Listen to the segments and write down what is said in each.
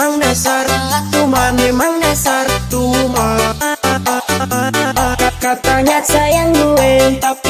mang dasar Tuman emang dasar Tuman Katanya sayang gue Tapi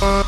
Bye.